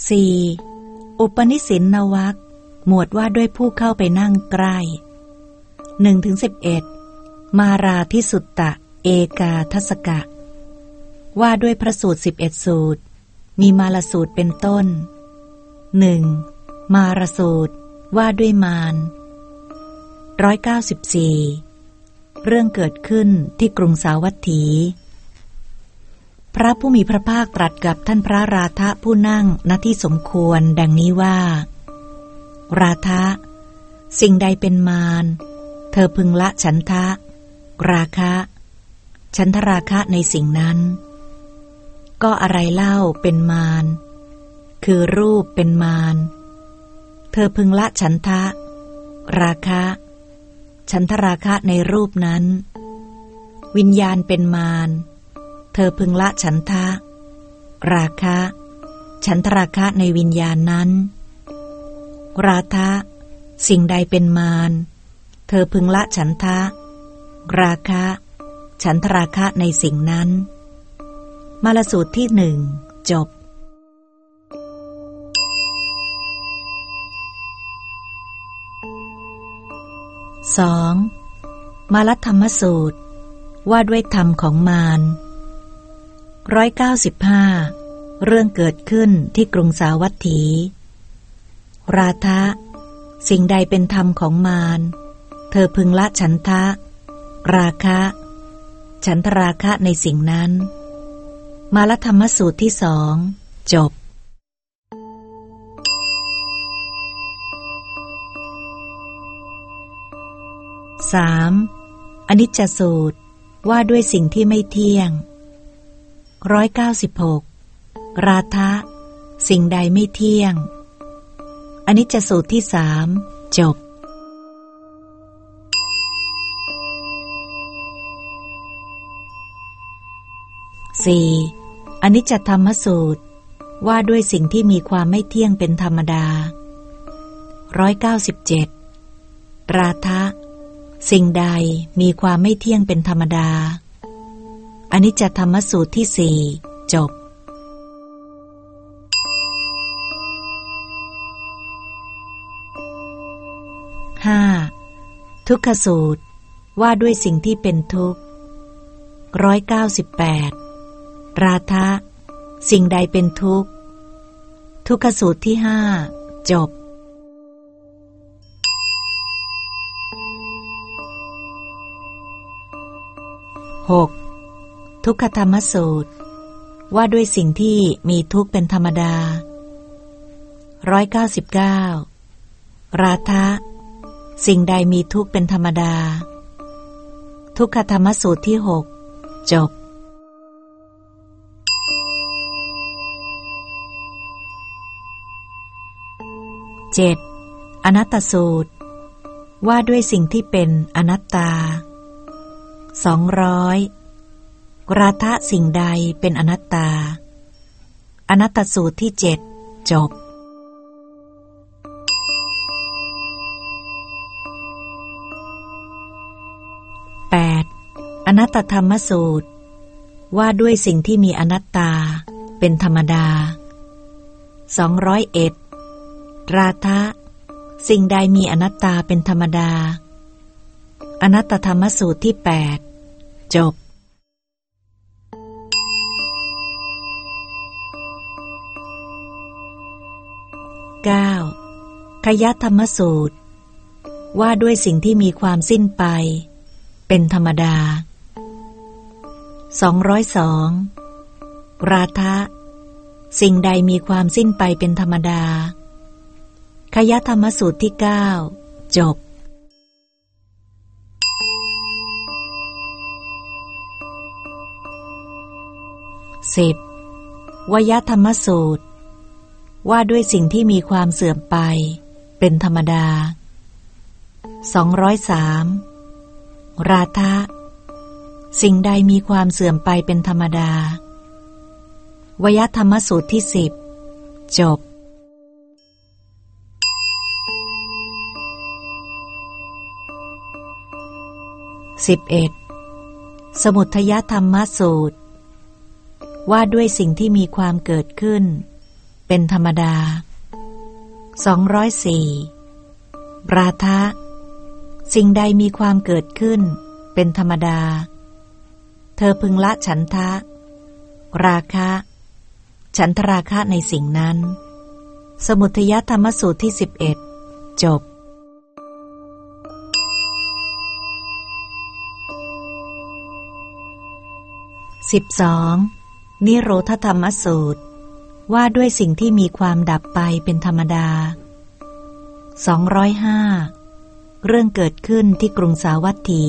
4. อุปนิสินนวักหมวดว่าด้วยผู้เข้าไปนั่งใกล้1ถึง11มาราทิสุตตะ เอกาทศกะ ว่าด้วยพระสูตร11สูตร มีมาลสูตรเป็นต้น 1. มารสูตร ว่าด้วยมาร194เรื่องเกิดขึ้นที่กรุงสาวัตถี พระผู้มีพระภาคตรัสกับท่านพระราธะผู้นั่งณที่สมควรดังนี้ว่า ราธะสิ่งใดเป็นมารเธอพึงละฉันทะ ราคะ ฉันทราคะในสิ่งนั้น ก็อะไรเล่าเป็นมารคือรูปเป็นมารเธอพึงละฉันทะ ราคะ ฉันทราคะในรูปนั้น วิญญาณเป็นมาร เธอพึงละฉันทะ ราคะ ฉันทราคะในวิญญาณนั้น ราทะ สิ่งใดเป็นมาร เธอพึงละฉันทะ ราคะ ฉันทราคะในสิ่งนั้น มาลสูตรที่หนึ่งจบสองมาลธรรมสูตร ว่าด้วยธรรมของมาร ร้อยเก้าสิบห้าเรื่องเกิดขึ้นที่กรุงสาวัตถี ราทะสิ่งใดเป็นธรรมของมาร เธอพึงละฉันทะ ราคะ ฉันทราคะในสิ่งนั้น มาลธรรมสูตรที่สองจบสามอนิจจสูตรว่าด้วยสิ่งที่ไม่เที่ยง ร้อยเก้าสิบหกราทะ สิ่งใดไม่เที่ยง อันนี้จะสูตรที่สามจบสี่อนิจจธรรมสูตร ว่าด้วยสิ่งที่มีความไม่เที่ยงเป็นธรรมดาร้อยเก้าสิบเจ็ดราทะ สิ่งใดมีความไม่เที่ยงเป็นธรรมดา อนิจจธรรมสูตรที่สี่จบห้าทุกขสูตรว่าด้วยสิ่งที่เป็นทุกข์ร้อยเก้าสิบแปดราทะสิ่งใดเป็นทุกข์ ทุกขสูตรที่ห้าจบหก ทุกขธรรมสูตร ว่าด้วยสิ่งที่มีทุกข์เป็นธรรมดาร้อยเก้าสิบเก้าราทะสิ่งใดมีทุกข์เป็นธรรมดา ทุกขธรรมสูตรที่หกจบเจ็ดอนัตตสูตร ว่าด้วยสิ่งที่เป็นอนัตตาสองร้อย ราทะสิ่งใดเป็นอนัตตา อนัตตสูตรที่เจ็ดจบ 8. อนัตตธรรมสูตร ว่าด้วยสิ่งที่มีอนัตตา เป็นธรรมดา201ราทะ สิ่งใดมีอนัตตาเป็นธรรมดา อนัตตธรรมสูตรที่8จบ 9. ขยธรรมสูตร ว่าด้วยสิ่งที่มีความสิ้นไป เป็นธรรมดา 202 ราทะ สิ่งใดมีความสิ้นไปเป็นธรรมดา ขยธรรมสูตรที่ 9 จบ 10. วยธรรมสูตร ว่าด้วยสิ่งที่มีความเสื่อมไป เป็นธรรมดา 203 ราทะ สิ่งใดมีความเสื่อมไปเป็นธรรมดาวยธรรมสูตรที่สิบจบสิบเอ็ดสมุทยธรรมสูตร ว่าด้วยสิ่งที่มีความเกิดขึ้น เป็นธรรมดา 204ราทะ สิ่งใดมีความเกิดขึ้น เป็นธรรมดา เธอพึงละฉันทะ ราคะ ฉันทราคะในสิ่งนั้น สมุทยธรรมสูตรที่ 11 จบ 12. นิโรธธรรมสูตร ว่าด้วยสิ่งที่มีความดับไปเป็นธรรมดา 205 เรื่องเกิดขึ้นที่กรุงสาวัตถี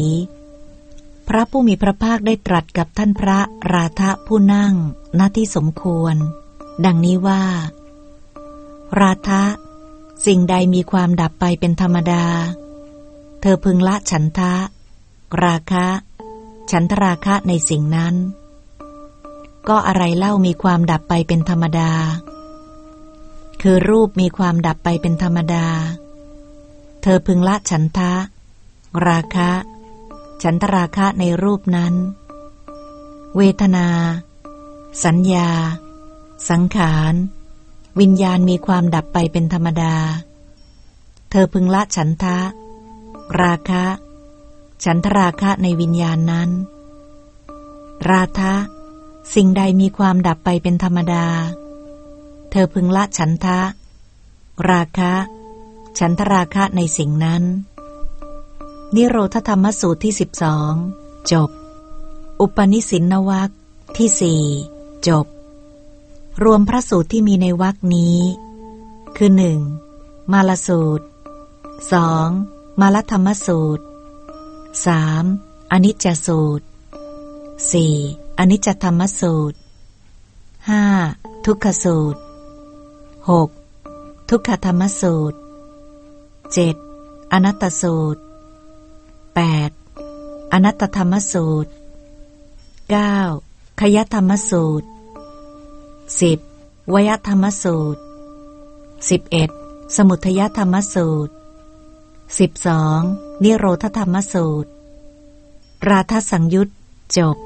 พระผู้มีพระภาคได้ตรัสกับท่านพระราธะผู้นั่งหน้าที่สมควร ดังนี้ว่า ราธะสิ่งใดมีความดับไปเป็นธรรมดา เธอพึงละฉันทะ ราคะ ฉันทราคะในสิ่งนั้น ก็อะไรเล่ามีความดับไปเป็นธรรมดา คือรูปมีความดับไปเป็นธรรมดา เธอพึงละฉันทะ ราคะ ฉันทราคะในรูปนั้น เวทนา สัญญา สังขาร วิญญาณมีความดับไปเป็นธรรมดา เธอพึงละฉันทะ ราคะ ฉันทราคะในวิญญาณนั้น ราทะ สิ่งใดมีความดับไปเป็นธรรมดา เธอพึงละฉันทะ ราคะ ฉันทราคะในสิ่งนั้น นิโรธธรรมสูตรที่สิบสองจบ อุปนิสินนวักที่สี่จบ รวมพระสูตรที่มีในวักนี้ คือหนึ่งมาลสูตรสองมาลธรรมสูตรสามอนิจจสูตรสี่ อนิจจธรรมสูตร 5. ทุกขสูตร 6. ทุกขธรรมสูตร 7. อนัตตสูตร 8. อนัตตธรรมสูตร 9. ขยธรรมสูตร 10. วยธรรมสูตร 11. สมุทยธรรมสูตร 12. นิโรธธรรมสูตร ราทสังยุตจบ